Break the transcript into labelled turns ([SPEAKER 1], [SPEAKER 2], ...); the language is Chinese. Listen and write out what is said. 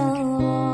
[SPEAKER 1] 的我